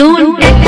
don't let